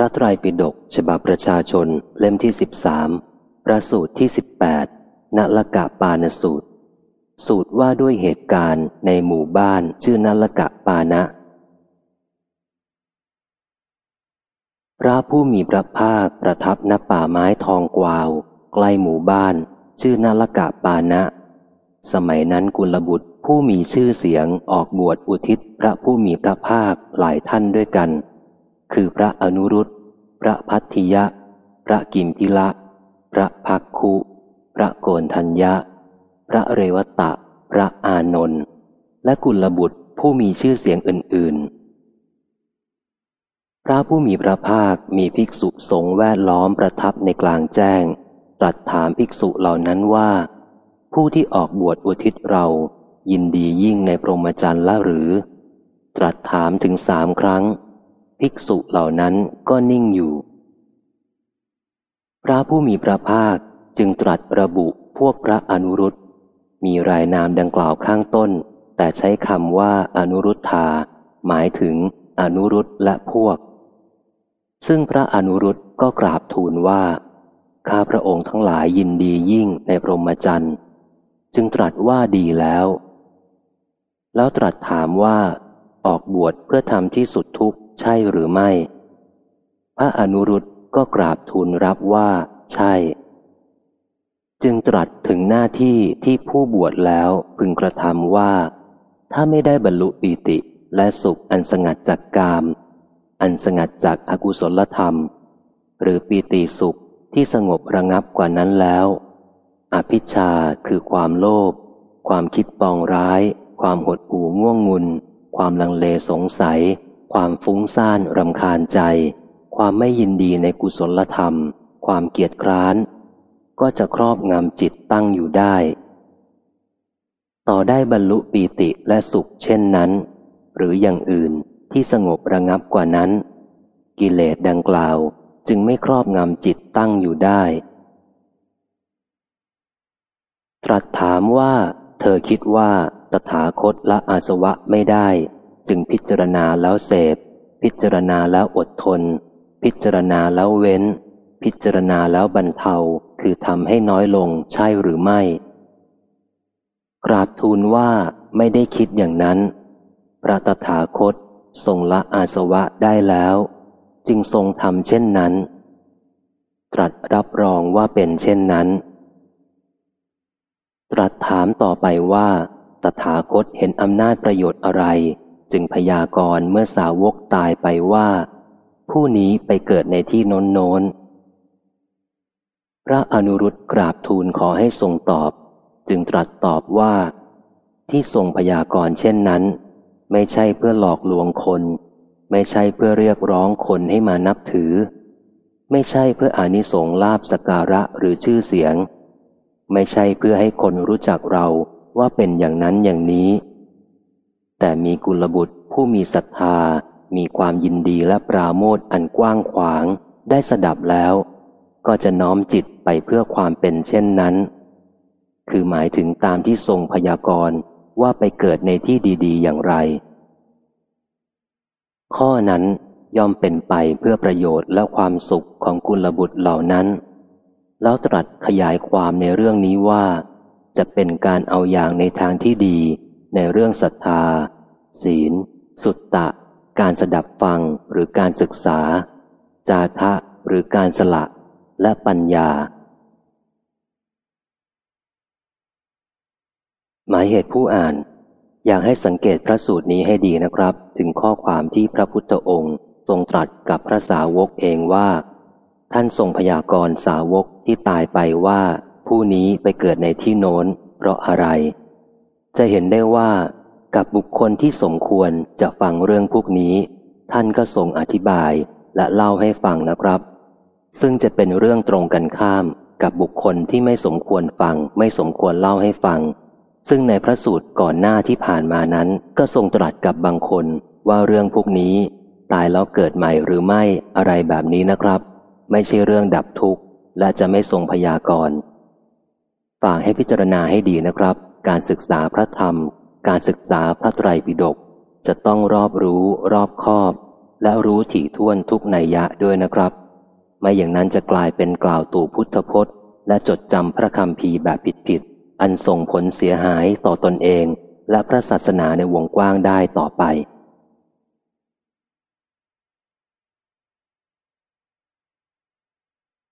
ระไตรปิฎกฉบับประชาชนเล่มที่สิบสามประสูตรที่สิบแปดนลกะปานสูตร สูตรว่าด้วยเหตุการณ์ในหมู่บ้านชื่อนลกะปานะ พระผู้มีพระภาคประทับณป่าไม้ทองกวาว ใกล้หมู่บ้าน ชื่อนลกะปานะ สมัยนั้นกุลบุตรผู้มีชื่อเสียงออกบวชอุทิศพระผู้มีพระภาคหลายท่านด้วยกัน คือพระอนุรุตพระพัทธิยะ พระกิมพิละ พระพักคุ พระโกนทัญญะ พระเรวตะ พระอานนท์และกุลบุตรผู้มีชื่อเสียงอื่น ๆ พระผู้มีพระภาคมีภิกษุสงฆ์แวดล้อมประทับในกลางแจ้ง ตรัสถามภิกษุเหล่านั้นว่า ผู้ที่ออกบวชอุทิศเรายินดียิ่งในพรหมจรรย์ละหรือ ตรัสถามถึงสามครั้ง ภิกษุเหล่านั้นก็นิ่งอยู่ พระผู้มีพระภาคจึงตรัสระบุพวกพระอนุรุตมีรายนามดังกล่าวข้างต้น แต่ใช้คำว่าอนุรุทธา หมายถึงอนุรุตและพวก ซึ่งพระอนุรุตก็กราบทูลว่า ข้าพระองค์ทั้งหลายยินดียิ่งในพรหมจรรย์จึงตรัสว่าดีแล้ว แล้วตรัสถามว่า ออกบวชเพื่อทำที่สุดทุกข์ ใช่หรือไม่ พระอนุรุตก็กราบทูลรับว่า ใช่ จึงตรัสถึงหน้าที่ที่ผู้บวชแล้วพึงกระทำว่า ถ้าไม่ได้บรรลุปีติและสุขอันสงัดจากกาม อันสงัดจากอากุศลธรรม หรือปีติสุขที่สงบระงับกว่านั้นแล้ว อภิชาคือความโลภความคิดปองร้าย ความหดหู่ง่วงงุน ความลังเลสงสัย ความฟุ้งซ่านรำคาญใจ ความไม่ยินดีในกุศลธรรม ความเกียจคร้าน ก็จะครอบงำจิตตั้งอยู่ได้ ต่อได้บรรลุปีติและสุขเช่นนั้น หรืออย่างอื่นที่สงบระงับกว่านั้น กิเลสดังกล่าวจึงไม่ครอบงำจิตตั้งอยู่ได้ ตรัสถามว่า เธอคิดว่าตถาคตละอาสวะไม่ได้ จึงพิจารณาแล้วเสพ พิจารณาแล้วอดทน พิจารณาแล้วเว้น พิจารณาแล้วบรรเทาคือทำให้น้อยลงใช่หรือไม่ กราบทูลว่าไม่ได้คิดอย่างนั้น พระตถาคตทรงละอาสวะได้แล้ว จึงทรงทำเช่นนั้น ตรัสรับรองว่าเป็นเช่นนั้น ตรัสถามต่อไปว่า ตถาคตเห็นอำนาจประโยชน์อะไร จึงพยากรณ์เมื่อสาวกตายไปว่า ผู้นี้ไปเกิดในที่โน้นโน้น พระอนุรุตกราบทูลขอให้ทรงตอบ จึงตรัสตอบว่า ที่ทรงพยากรณ์เช่นนั้น ไม่ใช่เพื่อหลอกลวงคน ไม่ใช่เพื่อเรียกร้องคนให้มานับถือ ไม่ใช่เพื่ออานิสงส์ลาบสการะหรือชื่อเสียง ไม่ใช่เพื่อให้คนรู้จักเราว่าเป็นอย่างนั้นอย่างนี้ แต่มีกุลบุตรผู้มีศรัทธา มีความยินดีและปราโมทอันกว้างขวาง ได้สดับแล้ว ก็จะน้อมจิตไปเพื่อความเป็นเช่นนั้น คือหมายถึงตามที่ทรงพยากรณ์ว่าไปเกิดในที่ดีๆ อย่างไร ข้อนั้นย่อมเป็นไปเพื่อประโยชน์และความสุขของกุลบุตรเหล่านั้น แล้วตรัสขยายความในเรื่องนี้ว่า จะเป็นการเอาอย่างในทางที่ดี ในเรื่องศรัทธา ศีล สุตตะ การสดับฟังหรือการศึกษา จาทะหรือการสละ และปัญญา หมายเหตุผู้อ่าน อยากให้สังเกตพระสูตรนี้ให้ดีนะครับ ถึงข้อความที่พระพุทธองค์ทรงตรัสกับพระสาวกเองว่า ท่านทรงพยากรณ์สาวกที่ตายไปว่า ผู้นี้ไปเกิดในที่โน้น เพราะอะไร จะเห็นได้ว่ากับบุคคลที่สมควรจะฟังเรื่องพวกนี้ ท่านก็ทรงอธิบายและเล่าให้ฟังนะครับ ซึ่งจะเป็นเรื่องตรงกันข้ามกับบุคคลที่ไม่สมควรฟัง ไม่สมควรเล่าให้ฟัง ซึ่งในพระสูตรก่อนหน้าที่ผ่านมานั้น ก็ทรงตรัสกับบางคนว่าเรื่องพวกนี้ ตายแล้วเกิดใหม่หรือไม่อะไรแบบนี้นะครับ ไม่ใช่เรื่องดับทุกข์และจะไม่ทรงพยากรณ์ฝากให้พิจารณาให้ดีนะครับ การศึกษาพระธรรม การศึกษาพระไตรปิฎกจะต้องรอบรู้รอบคอบ และรู้ถี่ถ้วนทุกนัยยะด้วยนะครับ ไม่อย่างนั้นจะกลายเป็นกล่าวตู่พุทธพจน์ และจดจำพระคำพีแบบผิดๆอันส่งผลเสียหายต่อตนเอง และพระศาสนาในวงกว้างได้ต่อไป